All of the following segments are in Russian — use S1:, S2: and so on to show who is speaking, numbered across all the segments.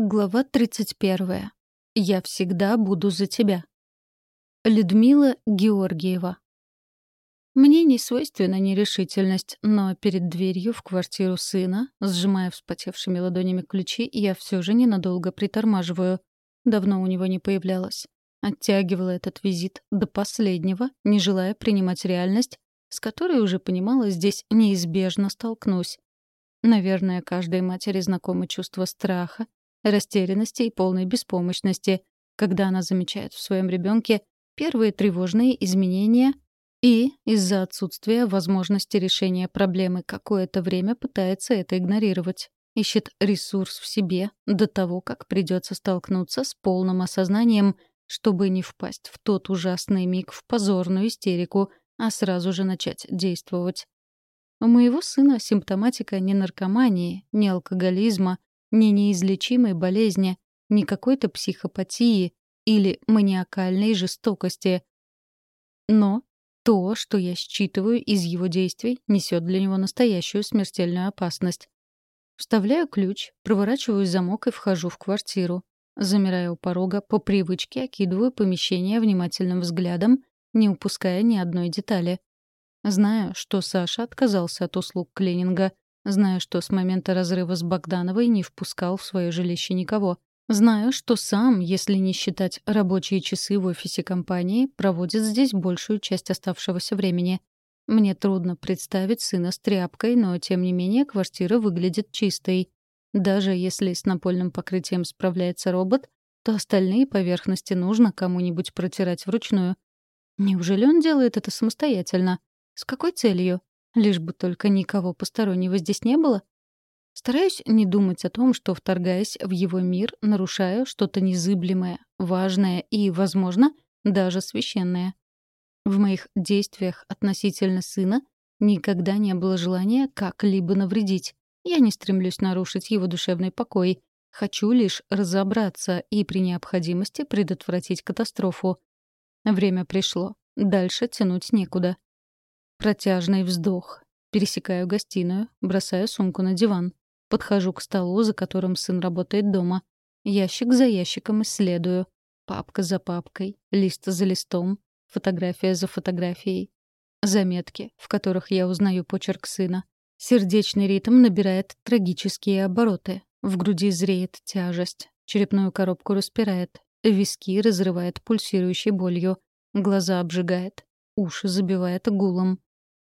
S1: Глава 31. Я всегда буду за тебя. Людмила Георгиева. Мне не свойственна нерешительность, но перед дверью в квартиру сына, сжимая вспотевшими ладонями ключи, я все же ненадолго притормаживаю. Давно у него не появлялась. Оттягивала этот визит до последнего, не желая принимать реальность, с которой уже понимала, здесь неизбежно столкнусь. Наверное, каждой матери знакомо чувство страха, растерянности и полной беспомощности, когда она замечает в своем ребенке первые тревожные изменения и из-за отсутствия возможности решения проблемы какое-то время пытается это игнорировать. Ищет ресурс в себе до того, как придется столкнуться с полным осознанием, чтобы не впасть в тот ужасный миг в позорную истерику, а сразу же начать действовать. У моего сына симптоматика не наркомании, не алкоголизма, ни неизлечимой болезни, ни какой-то психопатии или маниакальной жестокости. Но то, что я считываю из его действий, несет для него настоящую смертельную опасность. Вставляю ключ, проворачиваю замок и вхожу в квартиру. Замирая у порога, по привычке окидываю помещение внимательным взглядом, не упуская ни одной детали. Знаю, что Саша отказался от услуг клининга, Знаю, что с момента разрыва с Богдановой не впускал в свое жилище никого. Знаю, что сам, если не считать рабочие часы в офисе компании, проводит здесь большую часть оставшегося времени. Мне трудно представить сына с тряпкой, но, тем не менее, квартира выглядит чистой. Даже если с напольным покрытием справляется робот, то остальные поверхности нужно кому-нибудь протирать вручную. Неужели он делает это самостоятельно? С какой целью? Лишь бы только никого постороннего здесь не было. Стараюсь не думать о том, что, вторгаясь в его мир, нарушаю что-то незыблемое, важное и, возможно, даже священное. В моих действиях относительно сына никогда не было желания как-либо навредить. Я не стремлюсь нарушить его душевный покой. Хочу лишь разобраться и при необходимости предотвратить катастрофу. Время пришло. Дальше тянуть некуда. Протяжный вздох. Пересекаю гостиную, бросаю сумку на диван. Подхожу к столу, за которым сын работает дома. Ящик за ящиком исследую. Папка за папкой, лист за листом, фотография за фотографией. Заметки, в которых я узнаю почерк сына. Сердечный ритм набирает трагические обороты. В груди зреет тяжесть. Черепную коробку распирает. Виски разрывает пульсирующей болью. Глаза обжигает. Уши забивает гулом.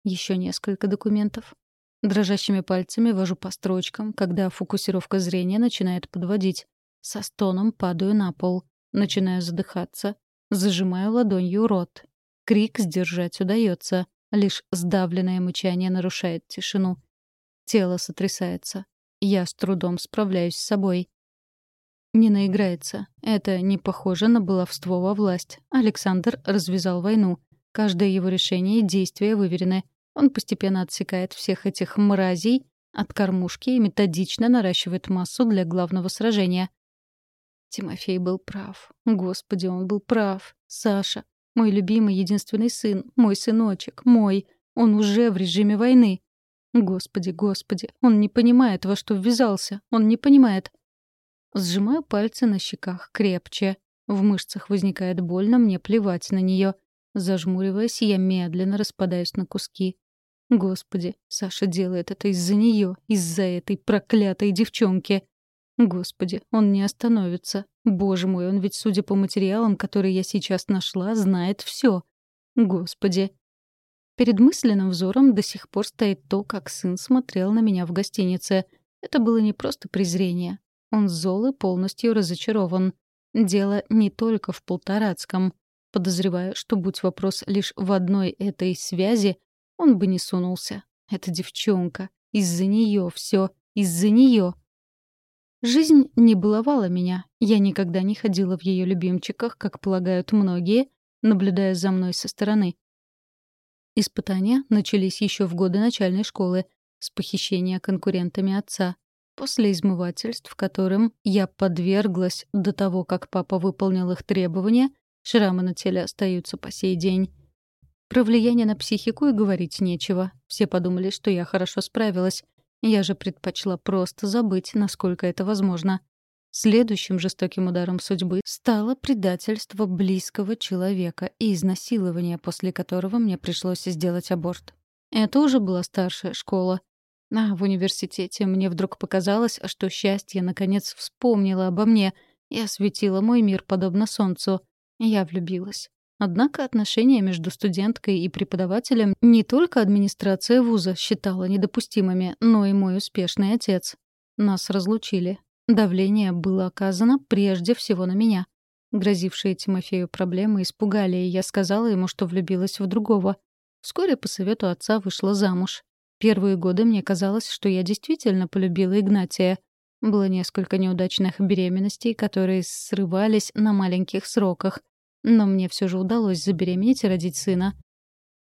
S1: Еще несколько документов. Дрожащими пальцами вожу по строчкам, когда фокусировка зрения начинает подводить. Со стоном падаю на пол. Начинаю задыхаться. Зажимаю ладонью рот. Крик сдержать удается. Лишь сдавленное мычание нарушает тишину. Тело сотрясается. Я с трудом справляюсь с собой. Не наиграется. Это не похоже на баловство во власть. Александр развязал войну. Каждое его решение и действие выверены. Он постепенно отсекает всех этих мразей от кормушки и методично наращивает массу для главного сражения. Тимофей был прав. Господи, он был прав. Саша, мой любимый единственный сын, мой сыночек, мой. Он уже в режиме войны. Господи, господи, он не понимает, во что ввязался. Он не понимает. Сжимаю пальцы на щеках крепче. В мышцах возникает больно, мне плевать на нее. Зажмуриваясь, я медленно распадаюсь на куски. Господи, Саша делает это из-за нее, из-за этой проклятой девчонки. Господи, он не остановится. Боже мой, он ведь, судя по материалам, которые я сейчас нашла, знает все. Господи. Перед мысленным взором до сих пор стоит то, как сын смотрел на меня в гостинице. Это было не просто презрение. Он зол и полностью разочарован. Дело не только в Полторацком. Подозреваю, что будь вопрос лишь в одной этой связи, он бы не сунулся. Эта девчонка. Из-за нее все. Из-за нее. Жизнь не баловала меня. Я никогда не ходила в ее любимчиках, как полагают многие, наблюдая за мной со стороны. Испытания начались еще в годы начальной школы с похищения конкурентами отца. После измывательств, которым я подверглась до того, как папа выполнил их требования, шрамы на теле остаются по сей день. Про влияние на психику и говорить нечего. Все подумали, что я хорошо справилась. Я же предпочла просто забыть, насколько это возможно. Следующим жестоким ударом судьбы стало предательство близкого человека и изнасилование, после которого мне пришлось сделать аборт. Это уже была старшая школа. А в университете мне вдруг показалось, что счастье наконец вспомнило обо мне и осветило мой мир подобно солнцу. Я влюбилась. Однако отношения между студенткой и преподавателем не только администрация вуза считала недопустимыми, но и мой успешный отец. Нас разлучили. Давление было оказано прежде всего на меня. Грозившие Тимофею проблемы испугали, и я сказала ему, что влюбилась в другого. Вскоре по совету отца вышла замуж. Первые годы мне казалось, что я действительно полюбила Игнатия. Было несколько неудачных беременностей, которые срывались на маленьких сроках — но мне все же удалось забеременеть и родить сына.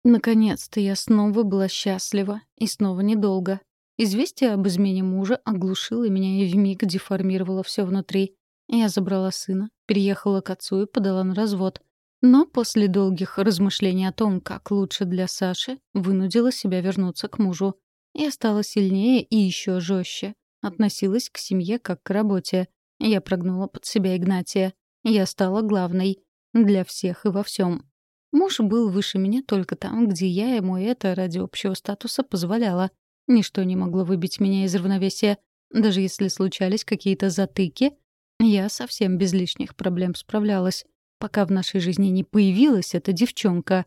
S1: Наконец-то я снова была счастлива, и снова недолго. Известие об измене мужа оглушило меня и вмиг деформировало все внутри. Я забрала сына, переехала к отцу и подала на развод. Но после долгих размышлений о том, как лучше для Саши, вынудила себя вернуться к мужу. Я стала сильнее и еще жестче. Относилась к семье как к работе. Я прогнула под себя Игнатия. Я стала главной. Для всех и во всем. Муж был выше меня только там, где я ему это ради общего статуса позволяла. Ничто не могло выбить меня из равновесия. Даже если случались какие-то затыки, я совсем без лишних проблем справлялась, пока в нашей жизни не появилась эта девчонка.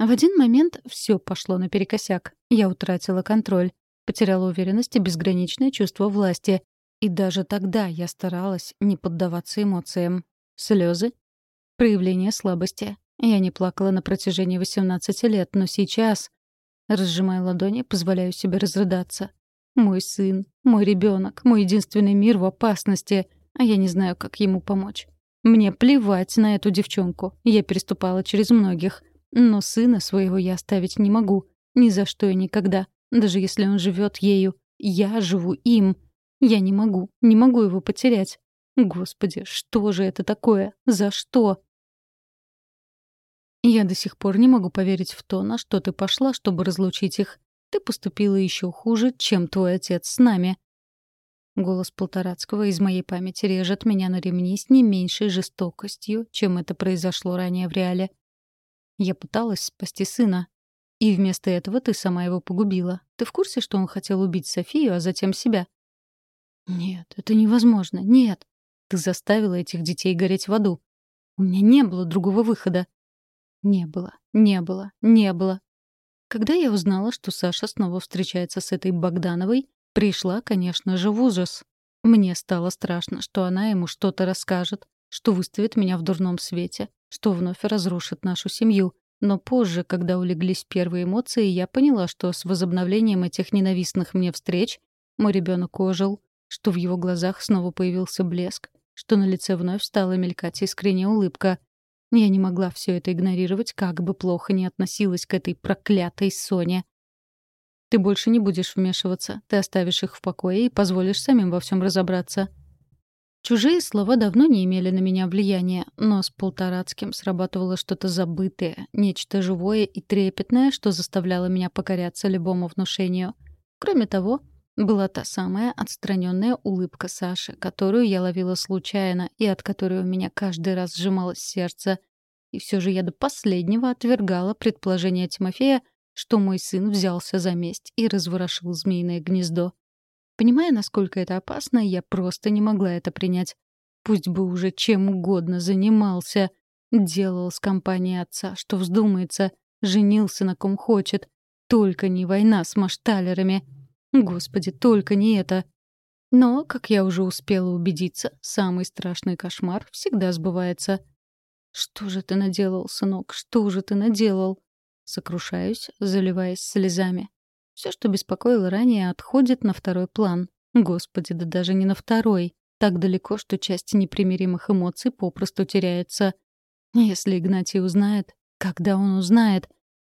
S1: В один момент все пошло наперекосяк. Я утратила контроль, потеряла уверенность и безграничное чувство власти. И даже тогда я старалась не поддаваться эмоциям. Слезы, проявление слабости. Я не плакала на протяжении 18 лет, но сейчас, разжимая ладони, позволяю себе разрыдаться. Мой сын, мой ребенок, мой единственный мир в опасности, а я не знаю, как ему помочь. Мне плевать на эту девчонку. Я переступала через многих. Но сына своего я оставить не могу. Ни за что и никогда. Даже если он живет ею. Я живу им. Я не могу. Не могу его потерять. Господи, что же это такое? За что? Я до сих пор не могу поверить в то, на что ты пошла, чтобы разлучить их. Ты поступила еще хуже, чем твой отец с нами. Голос Полторацкого из моей памяти режет меня на ремни с не меньшей жестокостью, чем это произошло ранее в реале. Я пыталась спасти сына. И вместо этого ты сама его погубила. Ты в курсе, что он хотел убить Софию, а затем себя? Нет, это невозможно. Нет. Ты заставила этих детей гореть в аду. У меня не было другого выхода. Не было, не было, не было. Когда я узнала, что Саша снова встречается с этой Богдановой, пришла, конечно же, в ужас. Мне стало страшно, что она ему что-то расскажет, что выставит меня в дурном свете, что вновь разрушит нашу семью. Но позже, когда улеглись первые эмоции, я поняла, что с возобновлением этих ненавистных мне встреч мой ребенок ожил, что в его глазах снова появился блеск, что на лице вновь стала мелькать искренняя улыбка. Я не могла все это игнорировать, как бы плохо ни относилась к этой проклятой Соне. «Ты больше не будешь вмешиваться, ты оставишь их в покое и позволишь самим во всем разобраться». Чужие слова давно не имели на меня влияния, но с Полторацким срабатывало что-то забытое, нечто живое и трепетное, что заставляло меня покоряться любому внушению. Кроме того, была та самая отстраненная улыбка Саши, которую я ловила случайно и от которой у меня каждый раз сжималось сердце. И все же я до последнего отвергала предположение Тимофея, что мой сын взялся за месть и разворошил змеиное гнездо. Понимая, насколько это опасно, я просто не могла это принять. Пусть бы уже чем угодно занимался, делал с компанией отца, что вздумается, женился на ком хочет. Только не война с машталерами. Господи, только не это. Но, как я уже успела убедиться, самый страшный кошмар всегда сбывается. «Что же ты наделал, сынок? Что же ты наделал?» Сокрушаюсь, заливаясь слезами. Все, что беспокоило ранее, отходит на второй план. Господи, да даже не на второй. Так далеко, что часть непримиримых эмоций попросту теряется. Если Игнатий узнает, когда он узнает,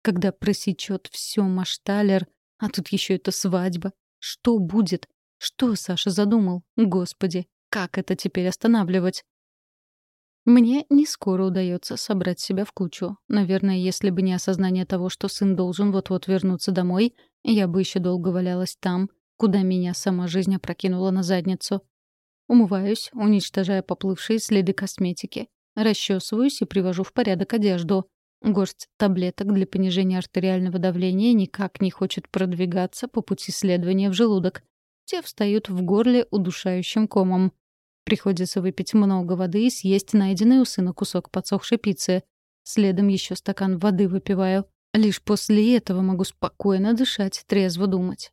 S1: когда просечет все Машталер, а тут еще эта свадьба. Что будет? Что Саша задумал? Господи, как это теперь останавливать? Мне не скоро удается собрать себя в кучу. Наверное, если бы не осознание того, что сын должен вот-вот вернуться домой, я бы еще долго валялась там, куда меня сама жизнь опрокинула на задницу. Умываюсь, уничтожая поплывшие следы косметики. Расчесываюсь и привожу в порядок одежду. Горсть таблеток для понижения артериального давления никак не хочет продвигаться по пути следования в желудок. Те встают в горле удушающим комом. Приходится выпить много воды и съесть найденный у сына кусок подсохшей пиццы. Следом еще стакан воды выпиваю. Лишь после этого могу спокойно дышать, трезво думать.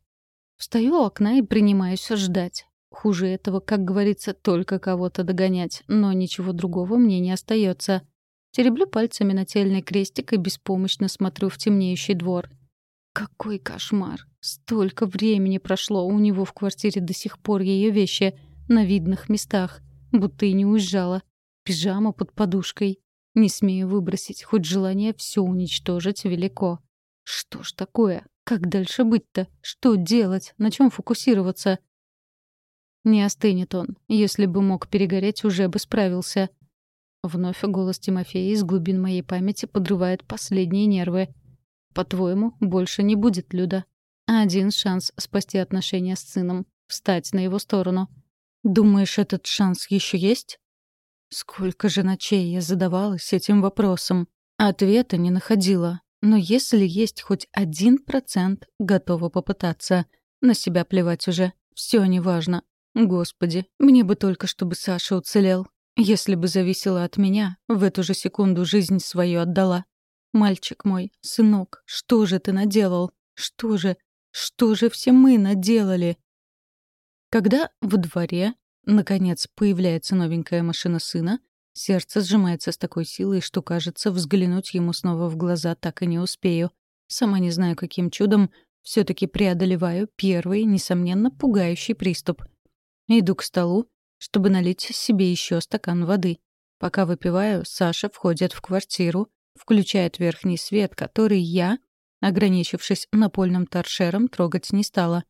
S1: Встаю у окна и принимаюсь ждать. Хуже этого, как говорится, только кого-то догонять, но ничего другого мне не остается. Тереблю пальцами нательный крестик и беспомощно смотрю в темнеющий двор. Какой кошмар! Столько времени прошло, у него в квартире до сих пор ее вещи на видных местах, будто и не уезжала. Пижама под подушкой. Не смею выбросить, хоть желание все уничтожить велико. Что ж такое? Как дальше быть-то? Что делать? На чем фокусироваться? Не остынет он. Если бы мог перегореть, уже бы справился. Вновь голос Тимофея из глубин моей памяти подрывает последние нервы. По-твоему, больше не будет Люда. Один шанс спасти отношения с сыном. Встать на его сторону. Думаешь, этот шанс еще есть? Сколько же ночей я задавалась этим вопросом. Ответа не находила. Но если есть хоть один процент, готова попытаться. На себя плевать уже. Все неважно. Господи, мне бы только, чтобы Саша уцелел. Если бы зависело от меня, в эту же секунду жизнь свою отдала. Мальчик мой, сынок, что же ты наделал? Что же, что же все мы наделали? Когда в дворе, наконец, появляется новенькая машина сына, сердце сжимается с такой силой, что, кажется, взглянуть ему снова в глаза так и не успею. Сама не знаю, каким чудом, все таки преодолеваю первый, несомненно, пугающий приступ — Иду к столу, чтобы налить себе еще стакан воды. Пока выпиваю, Саша входит в квартиру, включает верхний свет, который я, ограничившись напольным торшером, трогать не стала.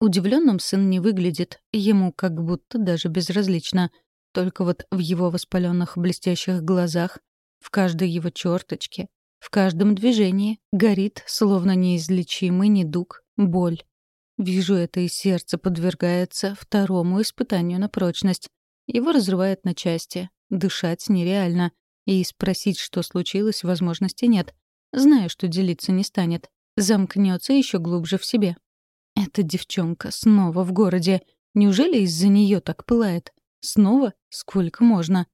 S1: Удивленным сын не выглядит, ему как будто даже безразлично. Только вот в его воспаленных блестящих глазах, в каждой его черточке, в каждом движении горит, словно неизлечимый недуг, боль. Вижу это, и сердце подвергается второму испытанию на прочность. Его разрывает на части. Дышать нереально. И спросить, что случилось, возможности нет. Знаю, что делиться не станет. Замкнется еще глубже в себе. Эта девчонка снова в городе. Неужели из-за нее так пылает? Снова? Сколько можно?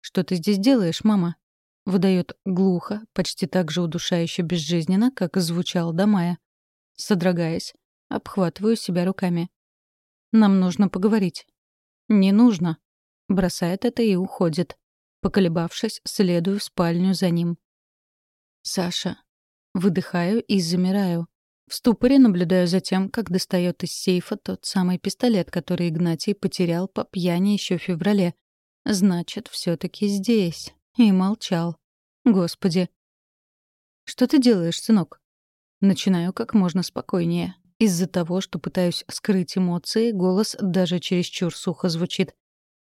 S1: «Что ты здесь делаешь, мама?» Выдает глухо, почти так же удушающе безжизненно, как звучал до мая. Содрогаясь, Обхватываю себя руками. «Нам нужно поговорить». «Не нужно». Бросает это и уходит. Поколебавшись, следую в спальню за ним. «Саша». Выдыхаю и замираю. В ступоре наблюдаю за тем, как достает из сейфа тот самый пистолет, который Игнатий потерял по пьяни еще в феврале. Значит, все таки здесь. И молчал. Господи. «Что ты делаешь, сынок?» Начинаю как можно спокойнее. Из-за того, что пытаюсь скрыть эмоции, голос даже чересчур сухо звучит.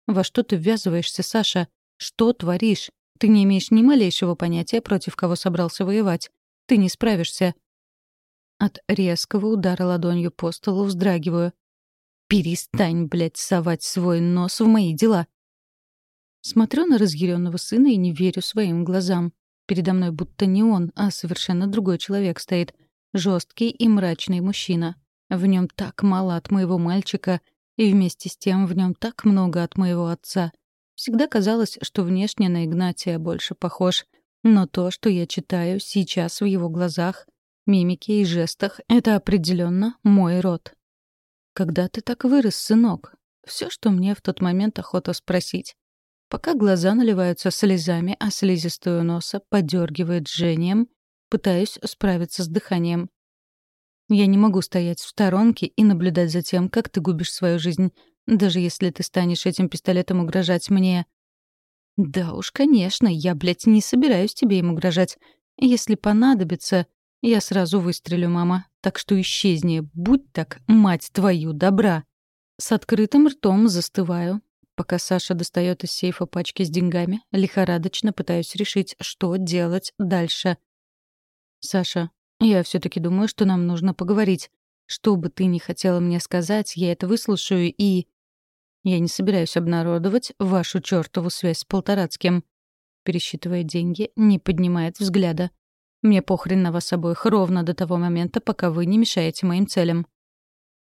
S1: «Во что ты ввязываешься, Саша? Что творишь? Ты не имеешь ни малейшего понятия, против кого собрался воевать. Ты не справишься». От резкого удара ладонью по столу вздрагиваю. «Перестань, блядь, совать свой нос в мои дела!» Смотрю на разъяренного сына и не верю своим глазам. Передо мной будто не он, а совершенно другой человек стоит — Жесткий и мрачный мужчина. В нем так мало от моего мальчика, и вместе с тем в нем так много от моего отца. Всегда казалось, что внешне на Игнатия больше похож, но то, что я читаю сейчас в его глазах, мимике и жестах, это определенно мой род. «Когда ты так вырос, сынок?» Все, что мне в тот момент охота спросить. Пока глаза наливаются слезами, а слизистую носа подергивает жжением, Пытаюсь справиться с дыханием. Я не могу стоять в сторонке и наблюдать за тем, как ты губишь свою жизнь, даже если ты станешь этим пистолетом угрожать мне. Да уж, конечно, я, блядь, не собираюсь тебе им угрожать. Если понадобится, я сразу выстрелю, мама. Так что исчезни, будь так, мать твою, добра. С открытым ртом застываю, пока Саша достает из сейфа пачки с деньгами, лихорадочно пытаюсь решить, что делать дальше. «Саша, я все таки думаю, что нам нужно поговорить. Что бы ты ни хотела мне сказать, я это выслушаю и... Я не собираюсь обнародовать вашу чертову связь с Полторацким. Пересчитывая деньги, не поднимает взгляда. Мне похрен на вас обоих ровно до того момента, пока вы не мешаете моим целям.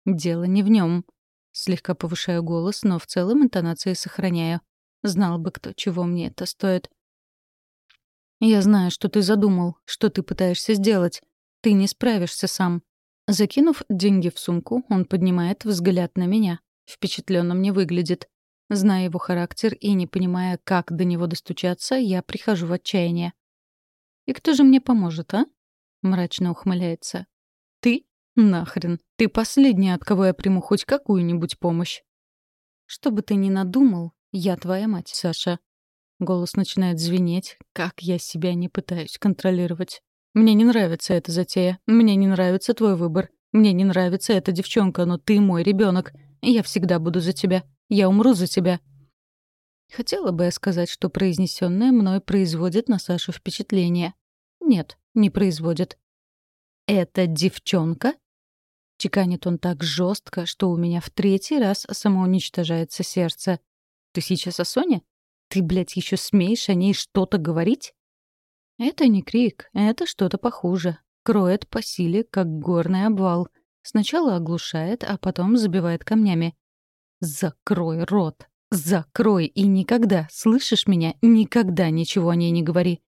S1: Дело не в нем. Слегка повышаю голос, но в целом интонации сохраняю. Знал бы кто, чего мне это стоит. Я знаю, что ты задумал, что ты пытаешься сделать. Ты не справишься сам. Закинув деньги в сумку, он поднимает взгляд на меня. Впечатленно мне выглядит. Зная его характер и не понимая, как до него достучаться, я прихожу в отчаяние. «И кто же мне поможет, а?» — мрачно ухмыляется. «Ты? Нахрен. Ты последняя, от кого я приму хоть какую-нибудь помощь». «Что бы ты ни надумал, я твоя мать, Саша». Голос начинает звенеть, как я себя не пытаюсь контролировать. «Мне не нравится эта затея. Мне не нравится твой выбор. Мне не нравится эта девчонка, но ты мой ребенок. Я всегда буду за тебя. Я умру за тебя». Хотела бы я сказать, что произнесенное мной производит на Сашу впечатление. Нет, не производит. «Это девчонка?» Чеканит он так жестко, что у меня в третий раз самоуничтожается сердце. «Ты сейчас о Соне? Ты, блядь, еще смеешь о ней что-то говорить?» Это не крик, это что-то похуже. Кроет по силе, как горный обвал. Сначала оглушает, а потом забивает камнями. «Закрой рот! Закрой и никогда, слышишь меня, никогда ничего о ней не говори!»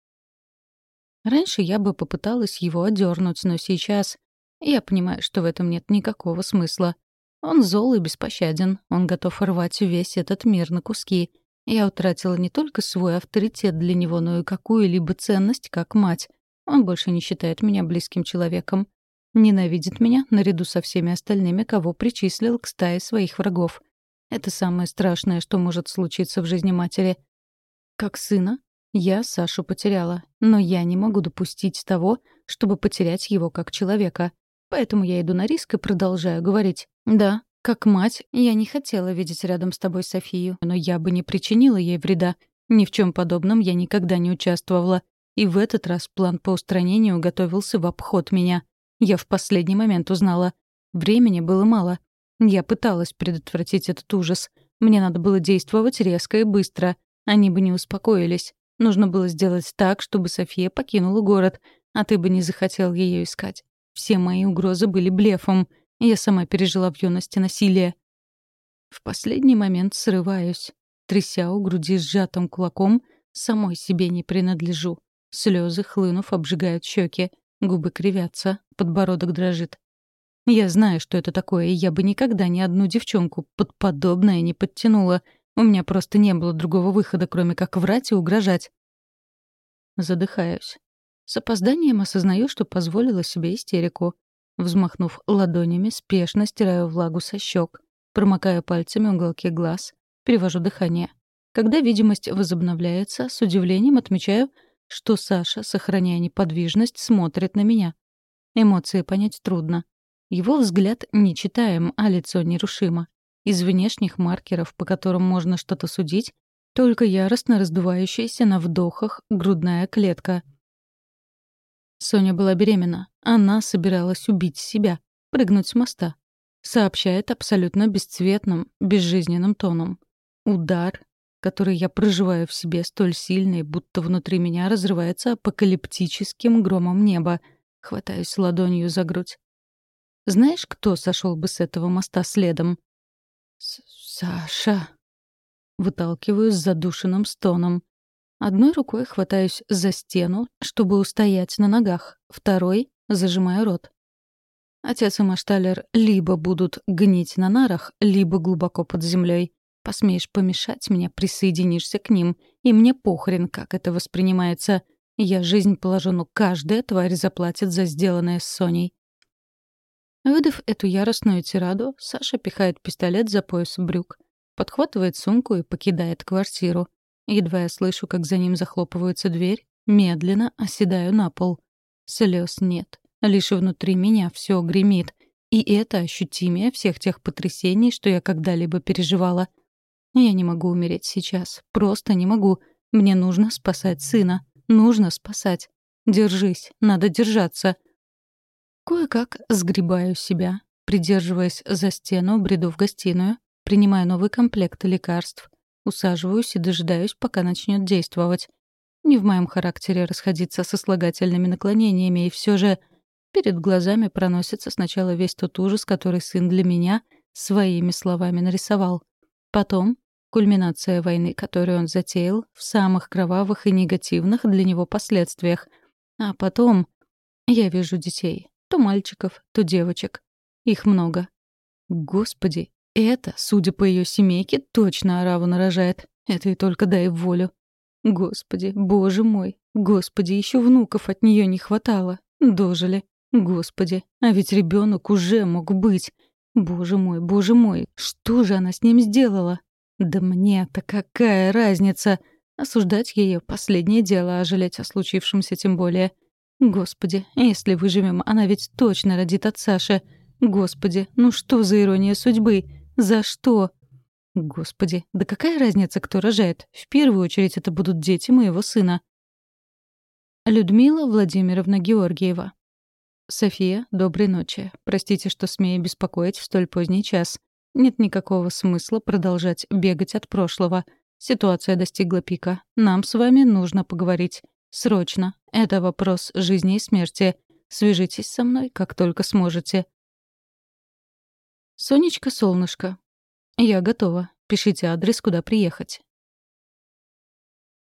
S1: Раньше я бы попыталась его одернуть, но сейчас я понимаю, что в этом нет никакого смысла. Он зол и беспощаден, он готов рвать весь этот мир на куски. Я утратила не только свой авторитет для него, но и какую-либо ценность как мать. Он больше не считает меня близким человеком. Ненавидит меня наряду со всеми остальными, кого причислил к стае своих врагов. Это самое страшное, что может случиться в жизни матери. Как сына, я Сашу потеряла, но я не могу допустить того, чтобы потерять его как человека. Поэтому я иду на риск и продолжаю говорить. Да, как мать, я не хотела видеть рядом с тобой Софию, но я бы не причинила ей вреда. Ни в чем подобном я никогда не участвовала. И в этот раз план по устранению готовился в обход меня. Я в последний момент узнала. Времени было мало. Я пыталась предотвратить этот ужас. Мне надо было действовать резко и быстро. Они бы не успокоились. Нужно было сделать так, чтобы София покинула город, а ты бы не захотел ее искать. Все мои угрозы были блефом. Я сама пережила в юности насилие. В последний момент срываюсь. Тряся у груди сжатым кулаком, самой себе не принадлежу. Слезы, хлынув, обжигают щеки. Губы кривятся, подбородок дрожит. Я знаю, что это такое, и я бы никогда ни одну девчонку под подобное не подтянула. У меня просто не было другого выхода, кроме как врать и угрожать. Задыхаюсь. С опозданием осознаю, что позволила себе истерику. Взмахнув ладонями, спешно стираю влагу со щек, промокаю пальцами уголки глаз, перевожу дыхание. Когда видимость возобновляется, с удивлением отмечаю, что Саша, сохраняя неподвижность, смотрит на меня. Эмоции понять трудно. Его взгляд нечитаем, а лицо нерушимо. Из внешних маркеров, по которым можно что-то судить, только яростно раздувающаяся на вдохах грудная клетка. Соня была беременна. Она собиралась убить себя, прыгнуть с моста. Сообщает абсолютно бесцветным, безжизненным тоном. Удар, который я проживаю в себе столь сильный, будто внутри меня разрывается апокалиптическим громом неба. Хватаюсь ладонью за грудь. Знаешь, кто сошел бы с этого моста следом? «Саша!» Выталкиваю с задушенным стоном. Одной рукой хватаюсь за стену, чтобы устоять на ногах, второй — зажимаю рот. Отец и Машталер либо будут гнить на нарах, либо глубоко под землей. Посмеешь помешать мне, присоединишься к ним, и мне похрен, как это воспринимается. Я жизнь положу, но каждая тварь заплатит за сделанное с Соней. Выдав эту яростную тираду, Саша пихает пистолет за пояс брюк, подхватывает сумку и покидает квартиру. Едва я слышу, как за ним захлопывается дверь, медленно оседаю на пол. Слез нет. Лишь внутри меня все гремит. И это ощутимее всех тех потрясений, что я когда-либо переживала. Я не могу умереть сейчас. Просто не могу. Мне нужно спасать сына. Нужно спасать. Держись. Надо держаться. Кое-как сгребаю себя, Придерживаясь за стену, бреду в гостиную, принимаю новый комплект лекарств, усаживаюсь и дожидаюсь, пока начнет действовать. Не в моем характере расходиться со слагательными наклонениями, и все же перед глазами проносится сначала весь тот ужас, который сын для меня своими словами нарисовал. Потом кульминация войны, которую он затеял в самых кровавых и негативных для него последствиях. А потом я вижу детей. То мальчиков, то девочек. Их много. Господи, это, судя по ее семейке, точно ораву нарожает. Это и только дай волю. Господи, боже мой, господи, еще внуков от нее не хватало. Дожили. Господи, а ведь ребенок уже мог быть. Боже мой, боже мой, что же она с ним сделала? Да мне-то какая разница? Осуждать ее последнее дело, а жалеть о случившемся тем более. Господи, если выживем, она ведь точно родит от Саши. Господи, ну что за ирония судьбы? За что? Господи, да какая разница, кто рожает? В первую очередь это будут дети моего сына. Людмила Владимировна Георгиева. София, доброй ночи. Простите, что смею беспокоить в столь поздний час. Нет никакого смысла продолжать бегать от прошлого. Ситуация достигла пика. Нам с вами нужно поговорить. Срочно. Это вопрос жизни и смерти. Свяжитесь со мной, как только сможете. Сонечка, солнышко. Я готова. Пишите адрес, куда приехать.